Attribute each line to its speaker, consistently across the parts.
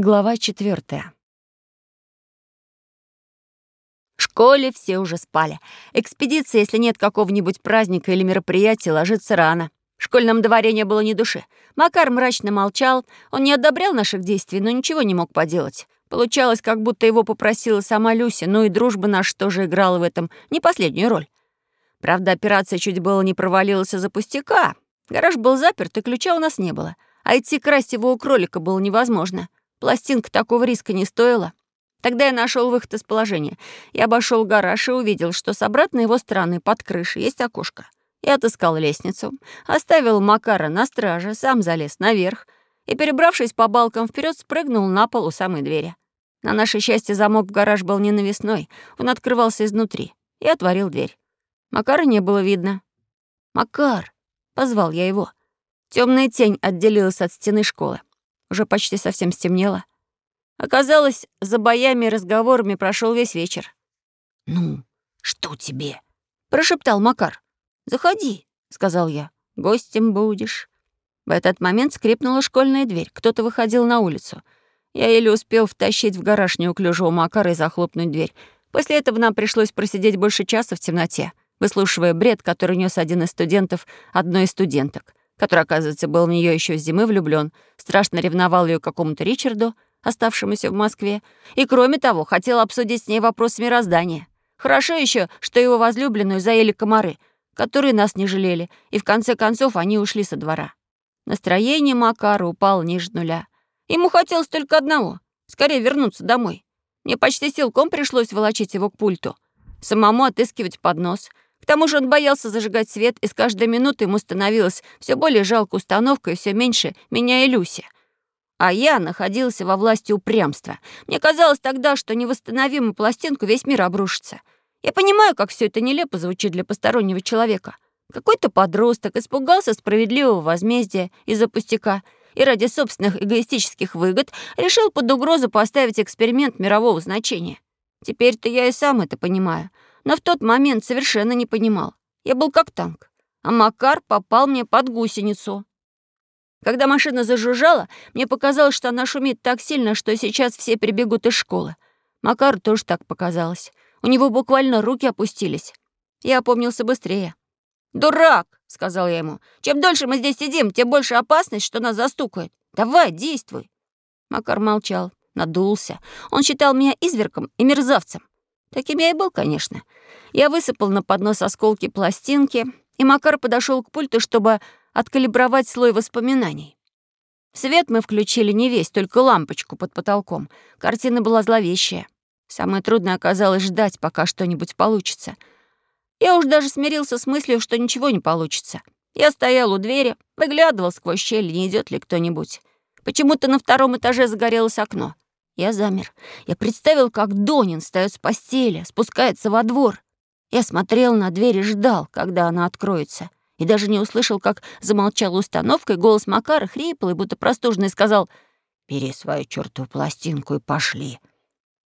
Speaker 1: Глава четвертая.
Speaker 2: В школе все уже спали. Экспедиция, если нет какого-нибудь праздника или мероприятия, ложится рано. В школьном дворе не было ни души. Макар мрачно молчал. Он не одобрял наших действий, но ничего не мог поделать. Получалось, как будто его попросила сама Люся, ну и дружба наша тоже играла в этом не последнюю роль. Правда, операция чуть было не провалилась из-за пустяка. Гараж был заперт, и ключа у нас не было. А идти красть его у кролика было невозможно. Пластинка такого риска не стоила. Тогда я нашел выход из положения. Я обошел гараж и увидел, что с обратной его стороны под крышей есть окошко. Я отыскал лестницу, оставил Макара на страже, сам залез наверх и, перебравшись по балкам вперед, спрыгнул на пол у самой двери. На наше счастье замок в гараж был не навесной, он открывался изнутри. Я отворил дверь. Макара не было видно. «Макар!» — позвал я его. Темная тень отделилась от стены школы. Уже почти совсем стемнело. Оказалось, за боями и разговорами прошел весь вечер.
Speaker 1: «Ну, что тебе?»
Speaker 2: — прошептал Макар. «Заходи», — сказал я. «Гостем будешь». В этот момент скрипнула школьная дверь. Кто-то выходил на улицу. Я еле успел втащить в гараж неуклюжего Макара и захлопнуть дверь. После этого нам пришлось просидеть больше часа в темноте, выслушивая бред, который нес один из студентов одной из студенток который, оказывается, был в нее еще с зимы влюблен, страшно ревновал ее какому-то Ричарду, оставшемуся в Москве, и, кроме того, хотел обсудить с ней вопрос мироздания. Хорошо еще, что его возлюбленную заели комары, которые нас не жалели, и в конце концов они ушли со двора. Настроение Макара упало ниже нуля. Ему хотелось только одного — скорее вернуться домой. Мне почти силком пришлось волочить его к пульту, самому отыскивать поднос — к тому же он боялся зажигать свет, и с каждой минутой ему становилось все более жалко установка и все меньше меня и Люси. А я находился во власти упрямства. Мне казалось тогда, что невосстановимую пластинку весь мир обрушится. Я понимаю, как все это нелепо звучит для постороннего человека. Какой-то подросток испугался справедливого возмездия из-за пустяка и ради собственных эгоистических выгод решил под угрозу поставить эксперимент мирового значения. Теперь-то я и сам это понимаю — но в тот момент совершенно не понимал. Я был как танк, а Макар попал мне под гусеницу. Когда машина зажужжала, мне показалось, что она шумит так сильно, что сейчас все прибегут из школы. Макару тоже так показалось. У него буквально руки опустились. Я опомнился быстрее. «Дурак!» — сказал я ему. «Чем дольше мы здесь сидим, тем больше опасность, что нас застукают. Давай, действуй!» Макар молчал, надулся. Он считал меня извергом и мерзавцем. Таким я и был, конечно. Я высыпал на поднос осколки пластинки, и Макар подошел к пульту, чтобы откалибровать слой воспоминаний. Свет мы включили не весь, только лампочку под потолком. Картина была зловещая. Самое трудное оказалось ждать, пока что-нибудь получится. Я уж даже смирился с мыслью, что ничего не получится. Я стоял у двери, выглядывал сквозь щель, не идет ли кто-нибудь. Почему-то на втором этаже загорелось окно. Я замер. Я представил, как Донин встает с постели, спускается во двор. Я смотрел на дверь и ждал, когда она откроется. И даже не услышал, как замолчала установка, и голос Макара хриплый, будто простужный, сказал «Бери свою чертову пластинку и пошли».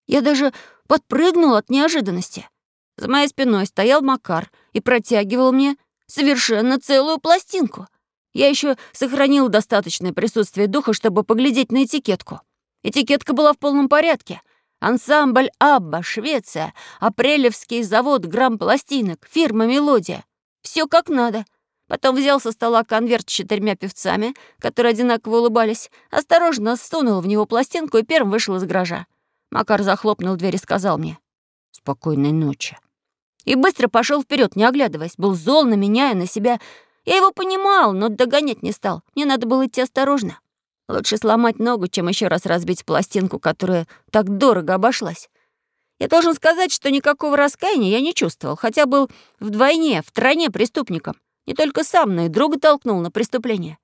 Speaker 2: Я даже подпрыгнул от неожиданности. За моей спиной стоял Макар и протягивал мне совершенно целую пластинку. Я еще сохранил достаточное присутствие духа, чтобы поглядеть на этикетку. Этикетка была в полном порядке. Ансамбль «Абба», Швеция, апрелевский завод грамм-пластинок, фирма «Мелодия». Все как надо. Потом взял со стола конверт с четырьмя певцами, которые одинаково улыбались, осторожно сунул в него пластинку и первым вышел из гаража. Макар захлопнул дверь и сказал мне «Спокойной ночи». И быстро пошел вперед, не оглядываясь. Был зол на меня и на себя. Я его понимал, но догонять не стал. Мне надо было идти осторожно. Лучше сломать ногу, чем еще раз разбить пластинку, которая так дорого обошлась. Я должен сказать, что никакого раскаяния я не чувствовал, хотя был вдвойне, в тройне преступником. Не только сам, но и друга толкнул на преступление.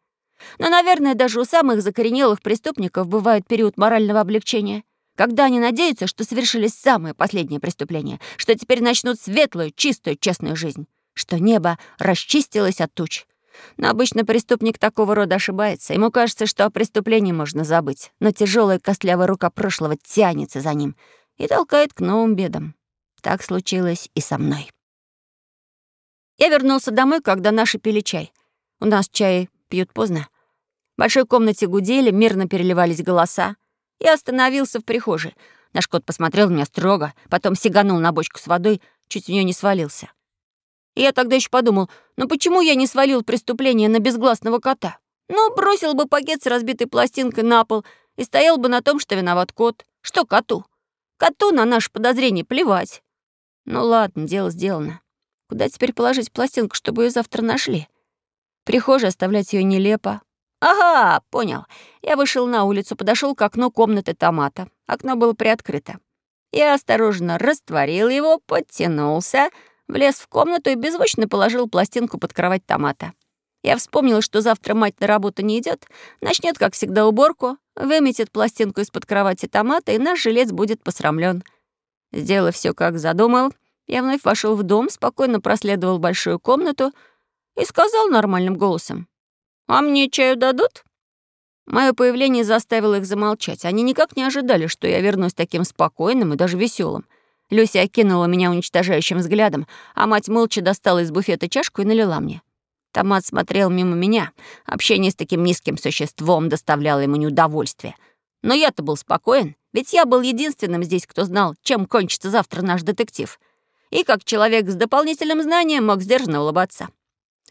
Speaker 2: Но, наверное, даже у самых закоренелых преступников бывает период морального облегчения, когда они надеются, что совершили самое последнее преступление, что теперь начнут светлую, чистую, честную жизнь, что небо расчистилось от туч, но обычно преступник такого рода ошибается. Ему кажется, что о преступлении можно забыть, но тяжелая костлявая рука прошлого тянется за ним и толкает к новым бедам. Так случилось и со мной. Я вернулся домой, когда наши пили чай. У нас чай пьют поздно. В большой комнате гудели, мирно переливались голоса. Я остановился в прихожей. Наш кот посмотрел на меня строго, потом сиганул на бочку с водой, чуть в нее не свалился. И я тогда еще подумал, ну почему я не свалил преступление на безгласного кота? Ну, бросил бы пакет с разбитой пластинкой на пол и стоял бы на том, что виноват кот. Что коту? Коту на наше подозрение плевать. Ну ладно, дело сделано. Куда теперь положить пластинку, чтобы ее завтра нашли? Прихожей оставлять ее нелепо. Ага, понял. Я вышел на улицу, подошел к окну комнаты томата. Окно было приоткрыто. Я осторожно растворил его, подтянулся, влез в комнату и беззвучно положил пластинку под кровать томата. Я вспомнила, что завтра мать на работу не идет, начнет, как всегда, уборку, выметит пластинку из-под кровати томата, и наш жилец будет посрамлен. Сделав все, как задумал, я вновь вошел в дом, спокойно проследовал большую комнату и сказал нормальным голосом. «А мне чаю дадут?» Мое появление заставило их замолчать. Они никак не ожидали, что я вернусь таким спокойным и даже веселым. Люся окинула меня уничтожающим взглядом, а мать молча достала из буфета чашку и налила мне. Томат смотрел мимо меня. Общение с таким низким существом доставляло ему неудовольствие. Но я-то был спокоен, ведь я был единственным здесь, кто знал, чем кончится завтра наш детектив. И как человек с дополнительным знанием мог сдержанно улыбаться.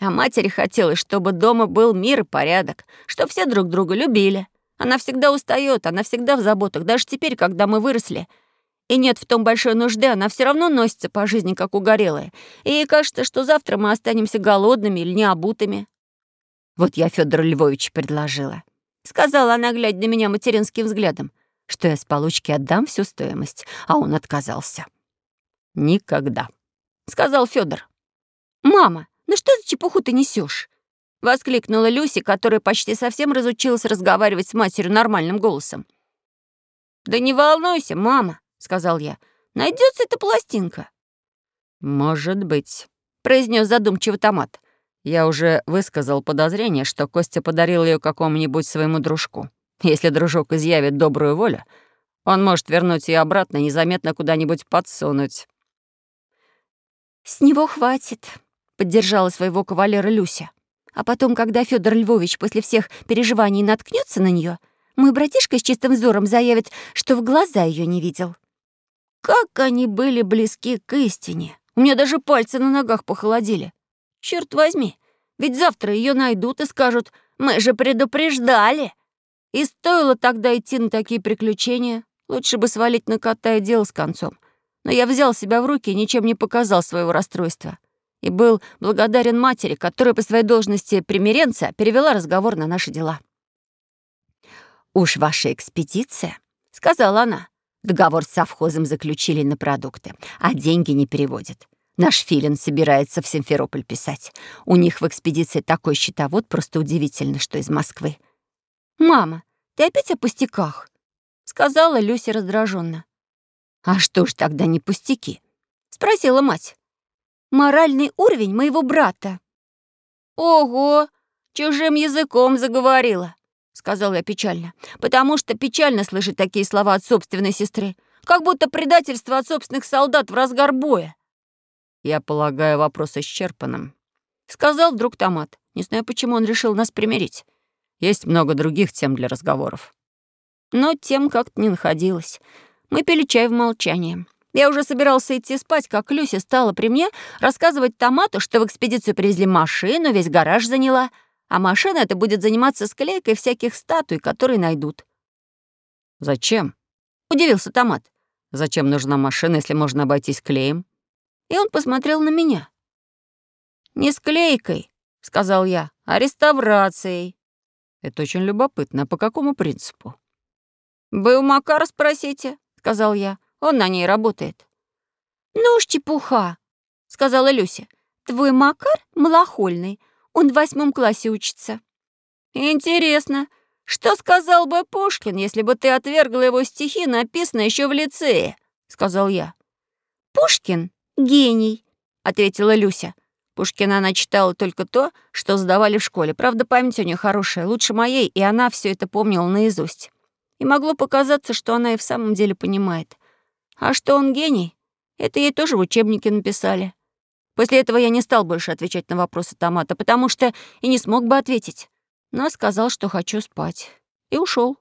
Speaker 2: А матери хотелось, чтобы дома был мир и порядок, чтобы все друг друга любили. Она всегда устает, она всегда в заботах, даже теперь, когда мы выросли. И нет в том большой нужды, она все равно носится по жизни, как угорелая. И ей кажется, что завтра мы останемся голодными или необутыми. Вот я Федор Львович предложила. Сказала она, глядя на меня материнским взглядом, что я с получки отдам всю стоимость, а он отказался. «Никогда», — сказал Федор. «Мама, ну что за чепуху ты несешь? Воскликнула Люси, которая почти совсем разучилась разговаривать с матерью нормальным голосом. «Да не волнуйся, мама», — сказал я. «Найдется эта пластинка». «Может быть», — произнес задумчиво томат. «Я уже высказал подозрение, что Костя подарил ее какому-нибудь своему дружку. Если дружок изъявит добрую волю, он может вернуть ее обратно и незаметно куда-нибудь подсунуть». «С него хватит», — поддержала своего кавалера Люся. «А потом, когда Федор Львович после всех переживаний наткнется на нее, мой братишка с чистым взором заявит, что в глаза ее не видел». Как они были близки к истине! У меня даже пальцы на ногах похолодели. Черт возьми, ведь завтра ее найдут и скажут, мы же предупреждали. И стоило тогда идти на такие приключения. Лучше бы свалить на кота и дело с концом. Но я взял себя в руки и ничем не показал своего расстройства и был благодарен матери, которая по своей должности примиренца перевела разговор на наши дела. «Уж ваша экспедиция», — сказала она. «Договор с совхозом заключили на продукты, а деньги не переводят. Наш Филин собирается в Симферополь писать. У них в экспедиции такой счетовод, просто удивительно, что из Москвы». «Мама, ты опять о пустяках?» — сказала Люся раздраженно. «А что ж тогда не пустяки?» — спросила мать моральный уровень моего брата». «Ого, чужим языком заговорила», — сказал я печально, «потому что печально слышать такие слова от собственной сестры, как будто предательство от собственных солдат в разгар боя». «Я полагаю, вопрос исчерпанным», — сказал вдруг Томат. Не знаю, почему он решил нас примирить. Есть много других тем для разговоров. Но тем как-то не находилось. Мы пили чай в молчании. Я уже собирался идти спать, как Люся стала при мне рассказывать Томату, что в экспедицию привезли машину, весь гараж заняла, а машина эта будет заниматься склейкой всяких статуй, которые найдут. «Зачем?» — удивился Томат. «Зачем нужна машина, если можно обойтись клеем?» И он посмотрел на меня. «Не склейкой», — сказал я, — «а реставрацией». «Это очень любопытно. А по какому принципу?» «Вы у Макара спросите», — сказал я. Он на ней работает». «Ну уж чепуха», — сказала Люся. «Твой Макар малохольный. Он в восьмом классе учится». «Интересно, что сказал бы Пушкин, если бы ты отвергла его стихи, написанные еще в лицее?» — сказал я. «Пушкин — гений», — ответила Люся. Пушкина она читала только то, что сдавали в школе. Правда, память у нее хорошая, лучше моей, и она все это помнила наизусть. И могло показаться, что она и в самом деле понимает. А что он гений, это ей тоже в учебнике написали. После этого я не стал больше отвечать на вопросы Томата, потому что и не смог бы ответить. Но сказал, что хочу спать. И ушел.